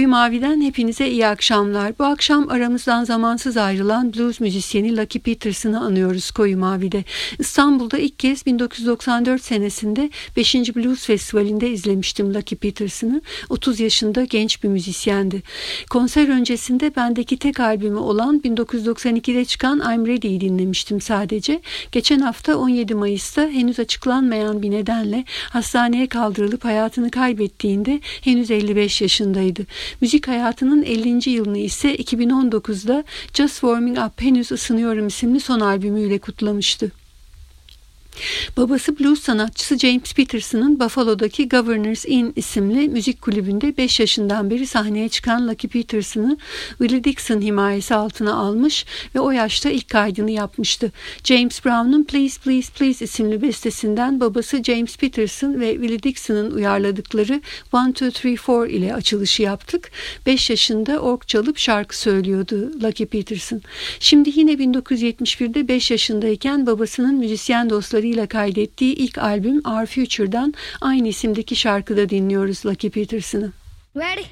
Koyu Mavi'den hepinize iyi akşamlar. Bu akşam aramızdan zamansız ayrılan blues müzisyeni Lucky Peterson'ı anıyoruz Koyu Mavi'de. İstanbul'da ilk kez 1994 senesinde 5. Blues Festivali'nde izlemiştim Lucky Peterson'ı. 30 yaşında genç bir müzisyendi. Konser öncesinde bendeki tek albümü olan 1992'de çıkan I'm Ready'yi dinlemiştim sadece. Geçen hafta 17 Mayıs'ta henüz açıklanmayan bir nedenle hastaneye kaldırılıp hayatını kaybettiğinde henüz 55 yaşındaydı. Müzik hayatının 50. yılını ise 2019'da Just Warming Up Henüz Isınıyorum isimli son albümüyle kutlamıştı. Babası blues sanatçısı James Peterson'ın Buffalo'daki Governors Inn isimli müzik kulübünde 5 yaşından beri sahneye çıkan Lucky Peterson'ı Willie Dixon himayesi altına almış ve o yaşta ilk kaydını yapmıştı. James Brown'un Please Please Please isimli bestesinden babası James Peterson ve Willie Dixon'ın uyarladıkları One Two Three Four ile açılışı yaptık. 5 yaşında ork çalıp şarkı söylüyordu Lucky Peterson. Şimdi yine 1971'de 5 yaşındayken babasının müzisyen dostları ile kaydettiği ilk albüm Our Future'dan aynı isimdeki şarkıda dinliyoruz Lucky Peterson'ı. Ready?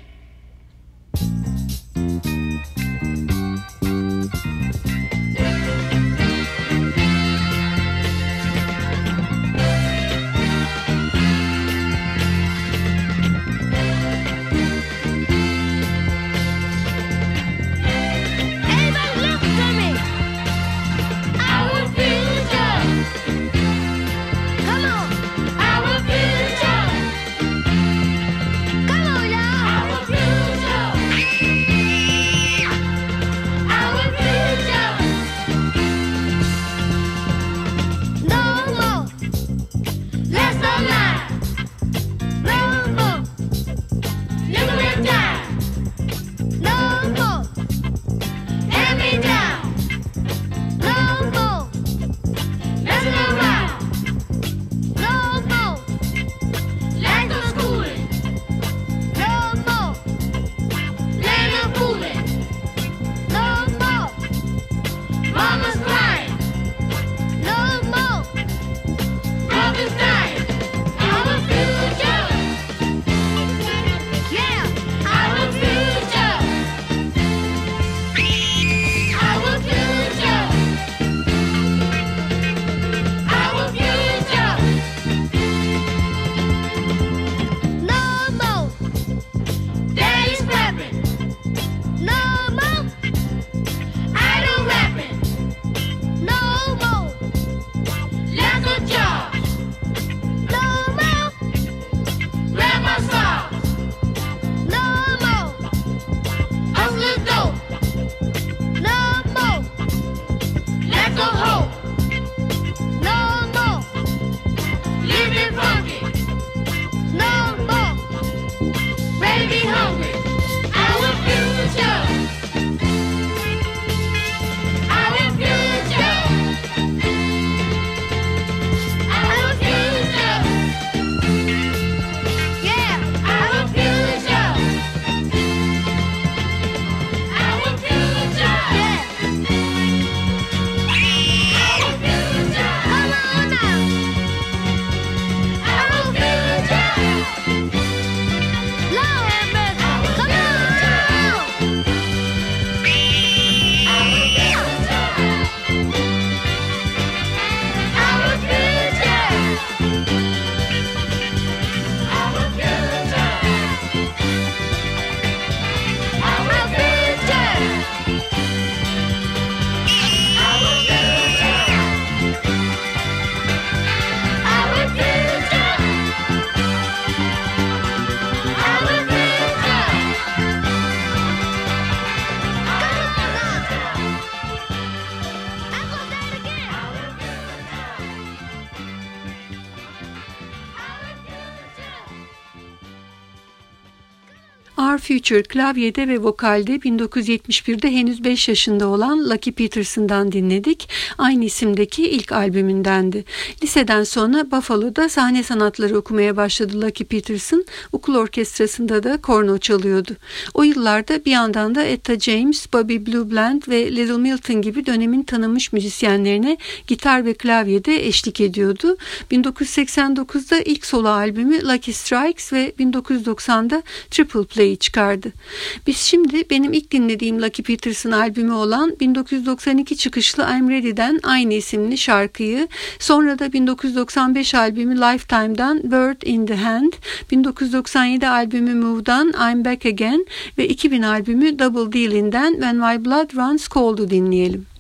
Future klavyede ve vokalde 1971'de henüz 5 yaşında olan Lucky Peterson'dan dinledik. Aynı isimdeki ilk albümündendi. Liseden sonra Buffalo'da sahne sanatları okumaya başladı Lucky Peterson. Okul orkestrasında da korno çalıyordu. O yıllarda bir yandan da Etta James, Bobby Blue Bland ve Little Milton gibi dönemin tanınmış müzisyenlerine gitar ve klavyede eşlik ediyordu. 1989'da ilk solo albümü Lucky Strikes ve 1990'da Triple Play Play çıkardı. Biz şimdi benim ilk dinlediğim Lucky Peterson albümü olan 1992 çıkışlı I'm Ready'den aynı isimli şarkıyı, sonra da 1995 albümü Lifetime'dan Bird in the Hand, 1997 albümü Move'dan I'm Back Again ve 2000 albümü Double Deal'inden When My Blood Runs Cold'u dinleyelim.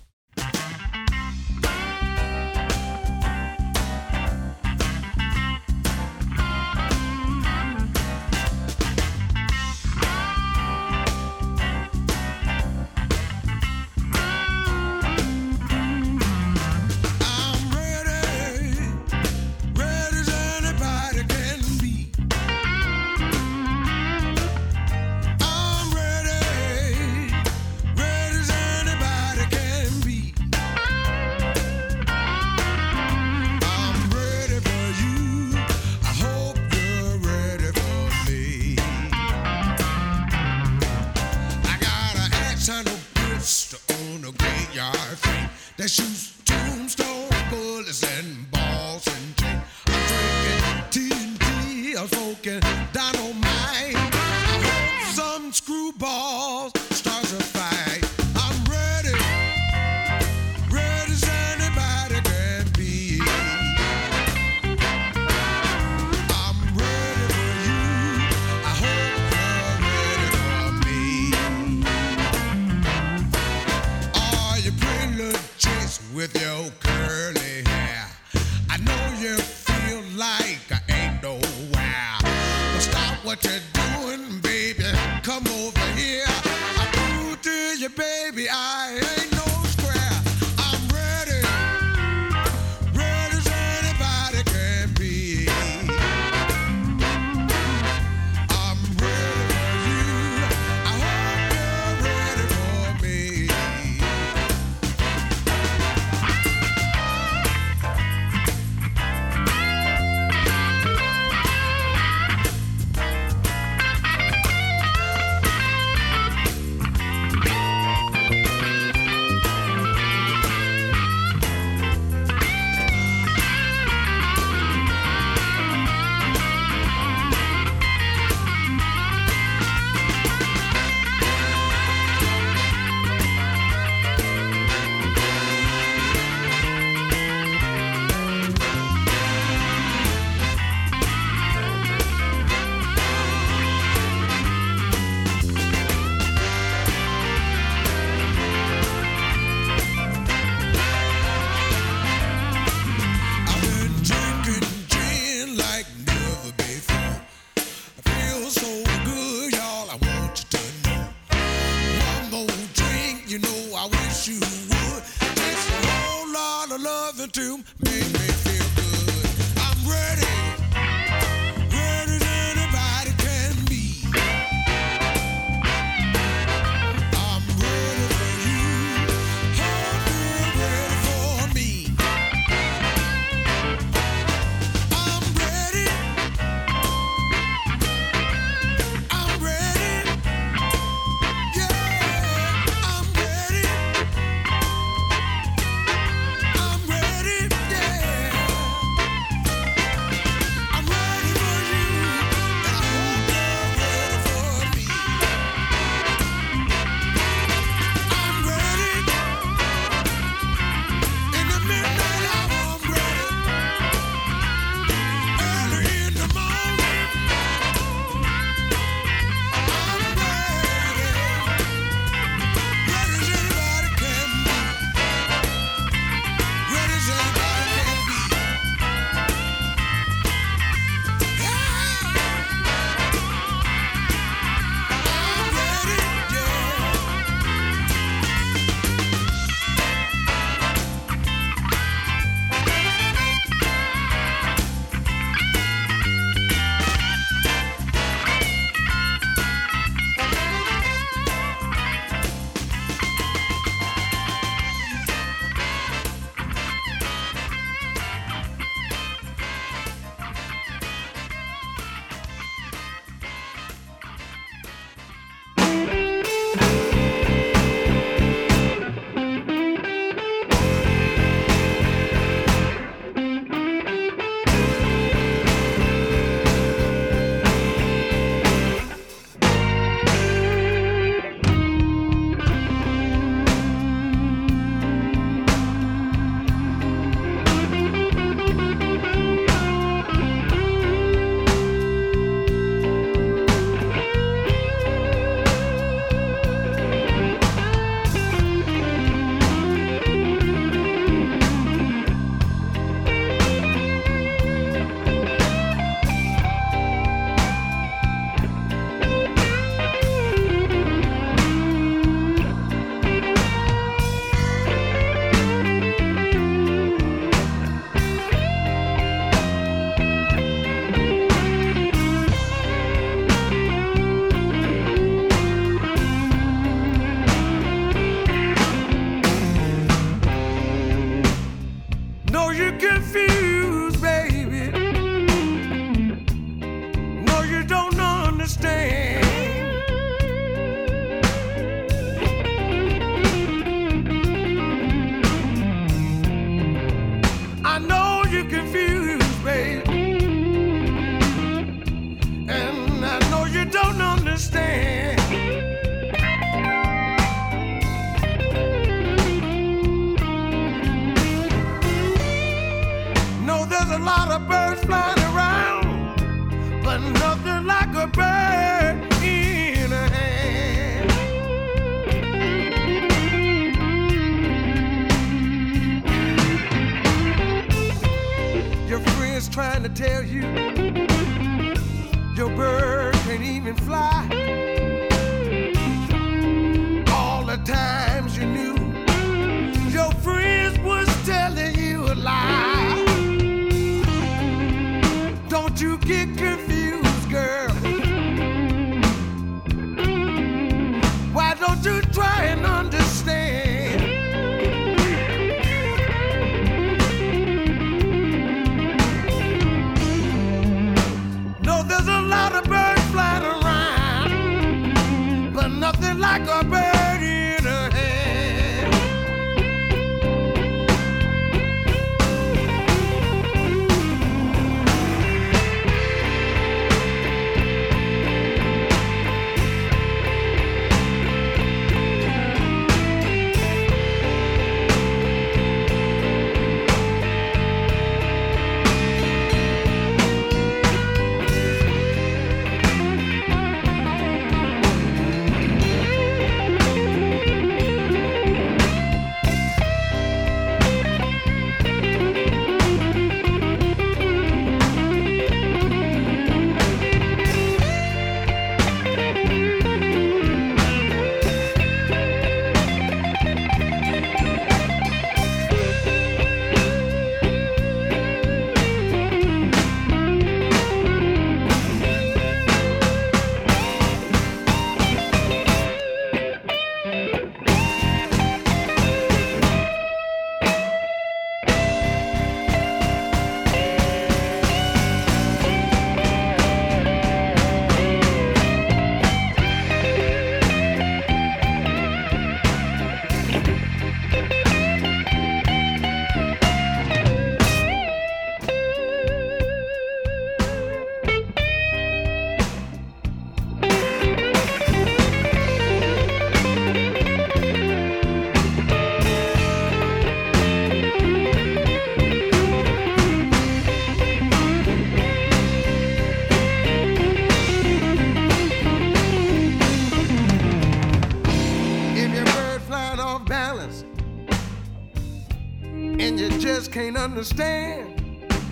Understand.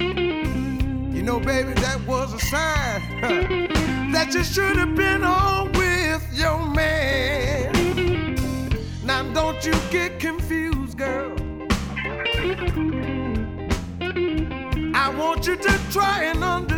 You know, baby, that was a sign that you should have been on with your man. Now, don't you get confused, girl. I want you to try and understand.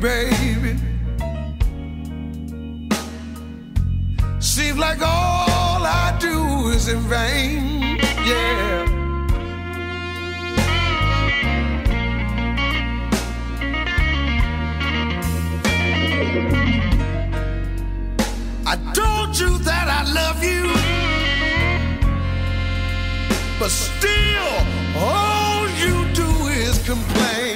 baby. Seems like all I do is in vain, yeah. I told you that I love you, but still, all you do is complain.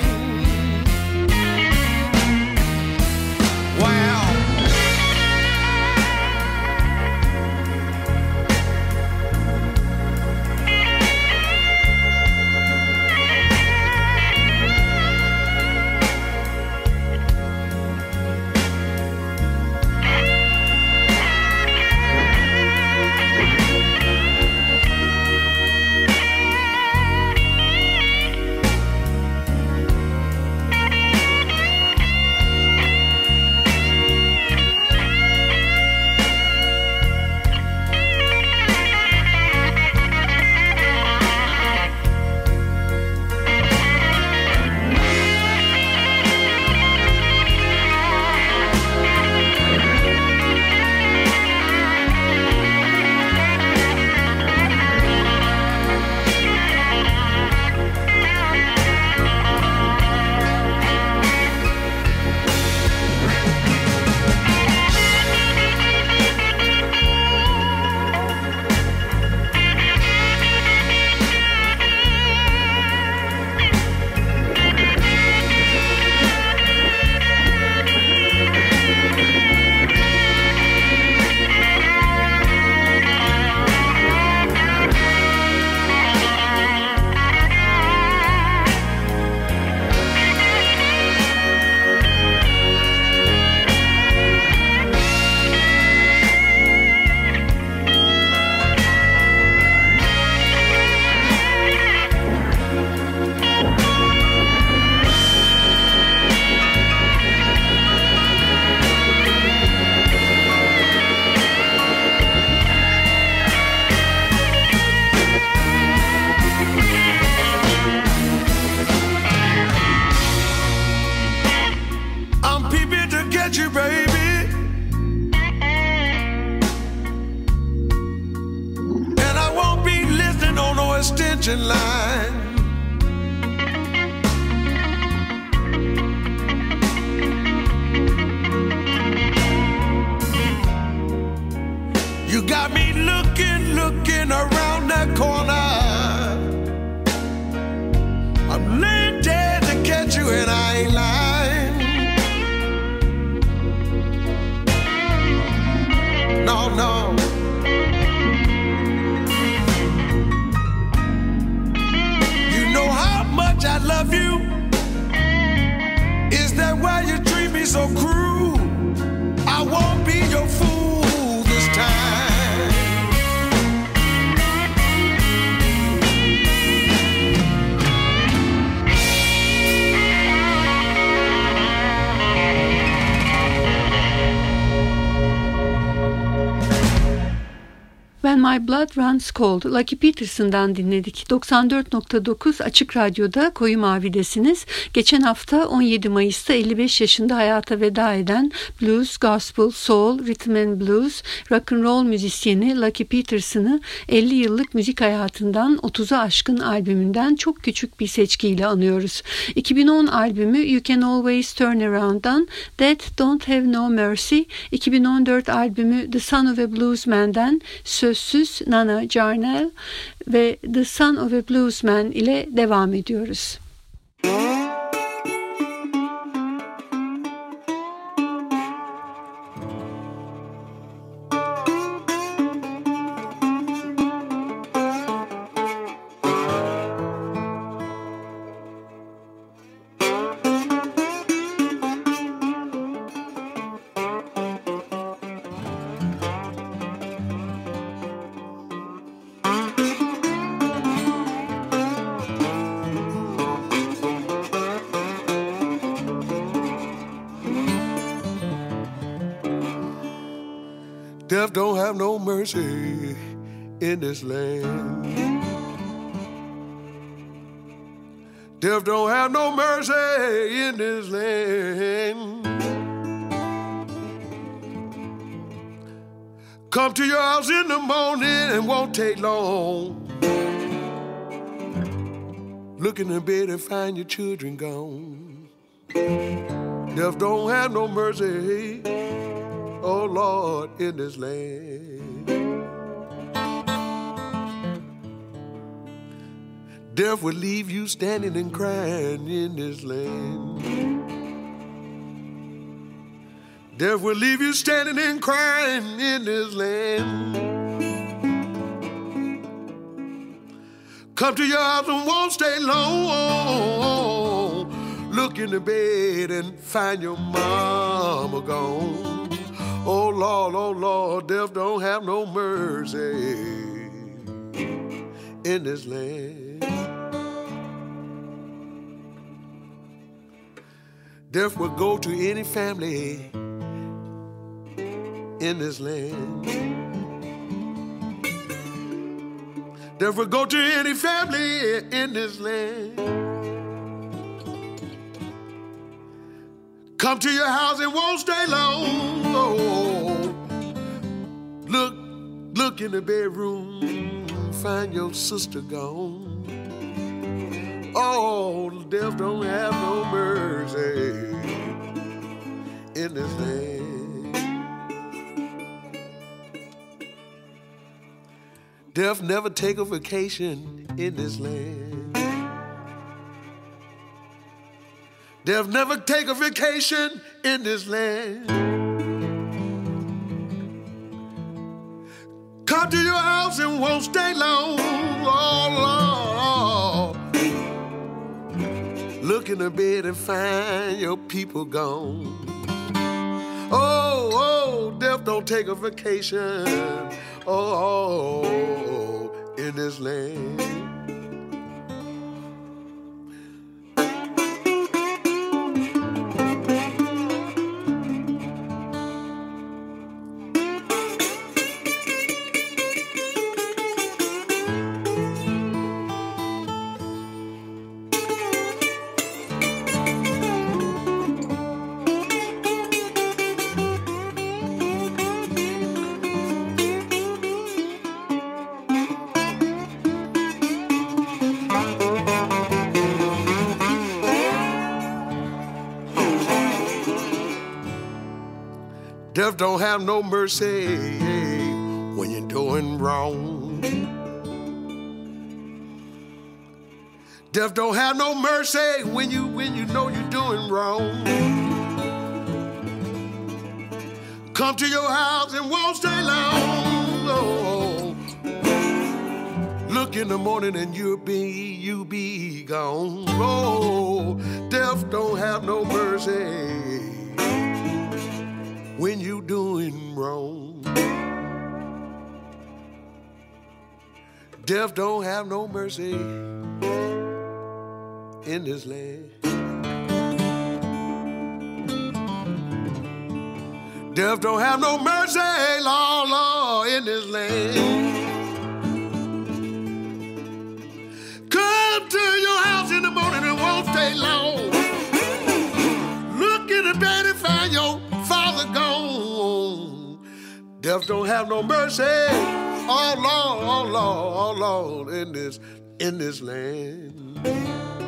My Blood Runs Cold, Lucky Peterson'dan dinledik. 94.9 Açık Radyo'da Koyu Mavi'desiniz. Geçen hafta 17 Mayıs'ta 55 yaşında hayata veda eden blues, gospel, soul, rhythm and blues, rock and roll müzisyeni Lucky Peterson'ı 50 yıllık müzik hayatından 30'a aşkın albümünden çok küçük bir seçkiyle anıyoruz. 2010 albümü You Can Always Turn Around'dan Death Don't Have No Mercy, 2014 albümü The Son of a Bluesman'den Sözsüz Nana Jarnell ve The Son of a Bluesman ile devam ediyoruz. Death in this land. Death don't have no mercy in this land. Come to your house in the morning and won't take long. Look in the bed and find your children gone. Death don't have no mercy oh Lord, in this land. Death will leave you standing and crying in this land. Death will leave you standing and crying in this land. Come to your house and won't stay long. Look in the bed and find your mama gone. Oh Lord, oh Lord, death don't have no mercy in this land. Death will go to any family in this land. Death will go to any family in this land. Come to your house, it won't stay long. Look, look in the bedroom, find your sister gone. Oh, death don't have no mercy in this land. Death never take a vacation in this land. They'll never take a vacation in this land. Come to your house and won't stay long. Oh, Lord. Look in the bed and find your people gone. Oh, oh, death don't take a vacation. Oh, oh in this land. No mercy when you're doing wrong. Death don't have no mercy when you when you know you're doing wrong. Come to your house and won't stay long. Oh. Look in the morning and you'll be you be gone. Oh, death don't have no mercy when you're doing wrong. Death don't have no mercy in this land. Death don't have no mercy, law, law, in this land. Come to your house in the morning, it won't stay long. Look in the bed and find your gone. Death don't have no mercy. Oh Lord, oh Lord, oh Lord, in this in this land.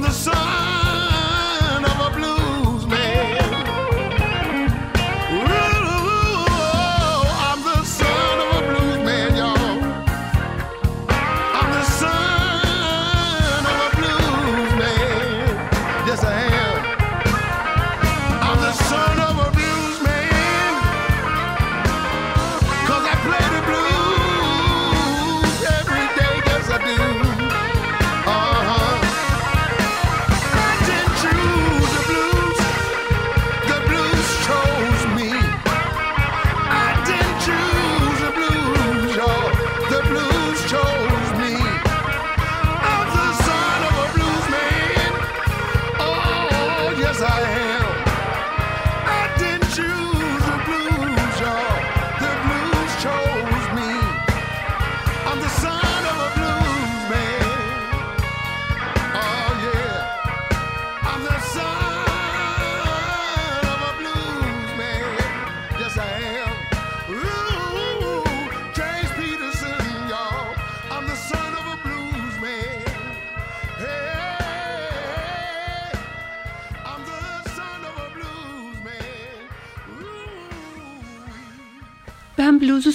The son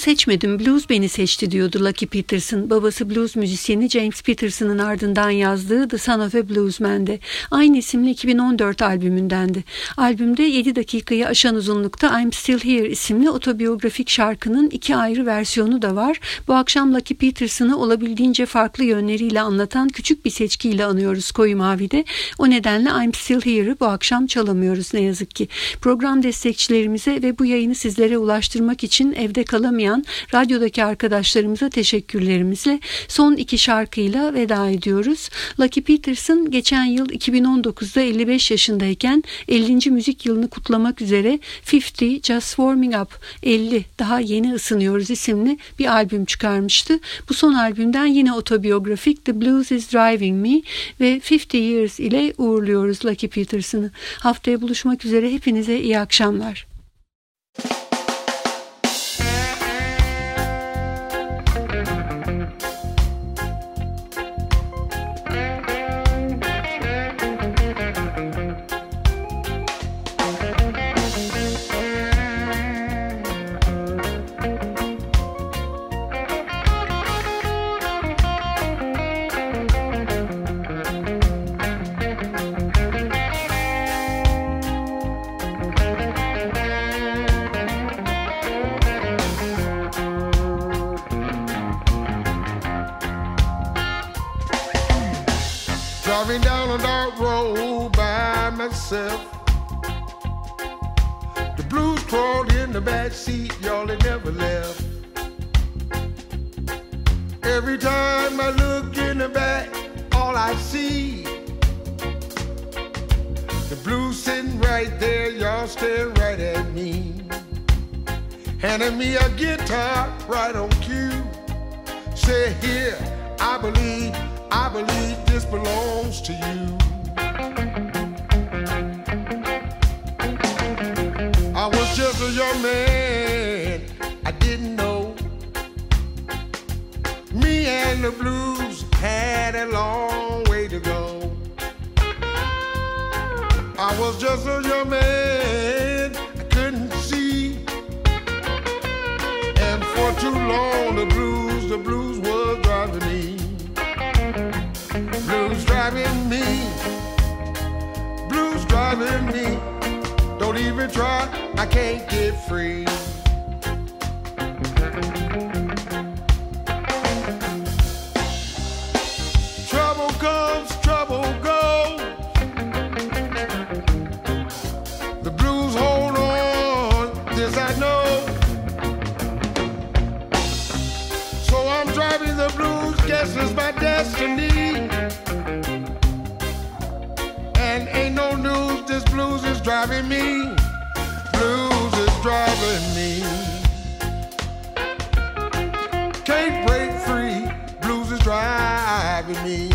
seçmedim, blues beni seçti diyordu Lucky Peterson. Babası blues müzisyeni James Peterson'ın ardından yazdığı The Son of a Bluesman'de. Aynı isimli 2014 albümündendi. Albümde 7 dakikayı aşan uzunlukta I'm Still Here isimli otobiyografik şarkının iki ayrı versiyonu da var. Bu akşam Lucky Peterson'ı olabildiğince farklı yönleriyle anlatan küçük bir seçkiyle anıyoruz Koyu Mavi'de. O nedenle I'm Still Here'ı bu akşam çalamıyoruz ne yazık ki. Program destekçilerimize ve bu yayını sizlere ulaştırmak için evde kalamayan radyodaki arkadaşlarımıza teşekkürlerimizle son iki şarkıyla veda ediyoruz. Lucky Peterson geçen yıl 2019'da 55 yaşındayken 50. müzik yılını kutlamak üzere 50 Just Warming Up 50 daha yeni ısınıyoruz isimli bir albüm çıkarmıştı. Bu son albümden yine otobiyografik The Blues is Driving Me ve 50 Years ile uğurluyoruz Lucky Peterson'ı. Haftaya buluşmak üzere hepinize iyi akşamlar. Myself. The blues crawled in the back seat, y'all, they never left. Every time I look in the back, all I see the blues sitting right there, y'all staring right at me. Handing me a guitar right on cue. Say here, I believe I believe this belongs to you. Young man, I didn't know. Me and the blues had a long way to go. I was just a young man, I couldn't see. And for too long, the blues, the blues was driving me blues driving me, blues driving me. Don't even try, I can't get free. This blues is driving me. Blues is driving me. Can't break free, blues is driving me.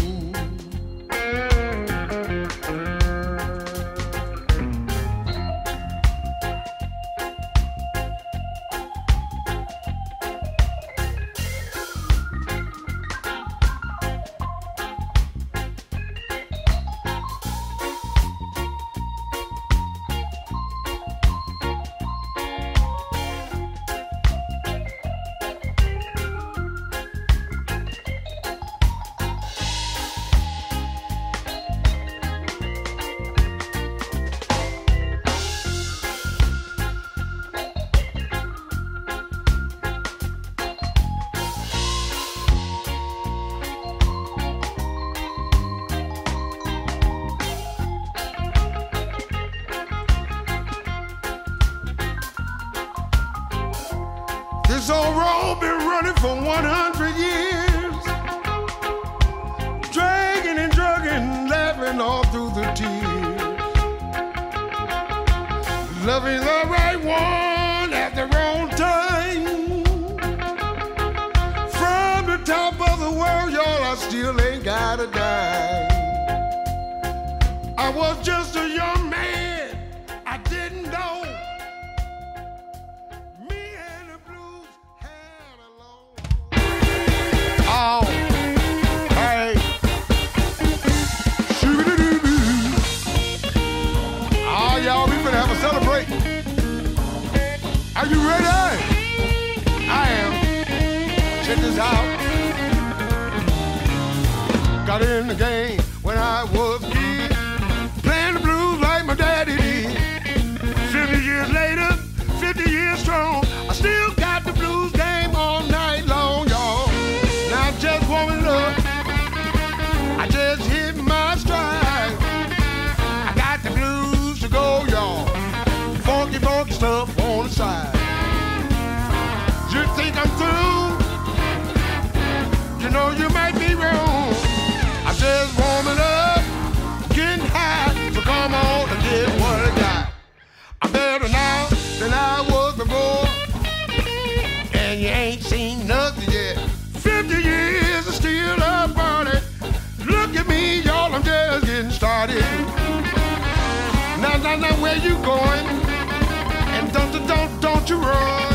on the side. You think I'm through? You know you might be wrong. I'm just warming up, getting high. So come on and get what I got. I'm better now than I was before. And you ain't seen nothing yet. 50 years and still up on it. Look at me, y'all, I'm just getting started. Now, now, now, where you going? don't, don't you run.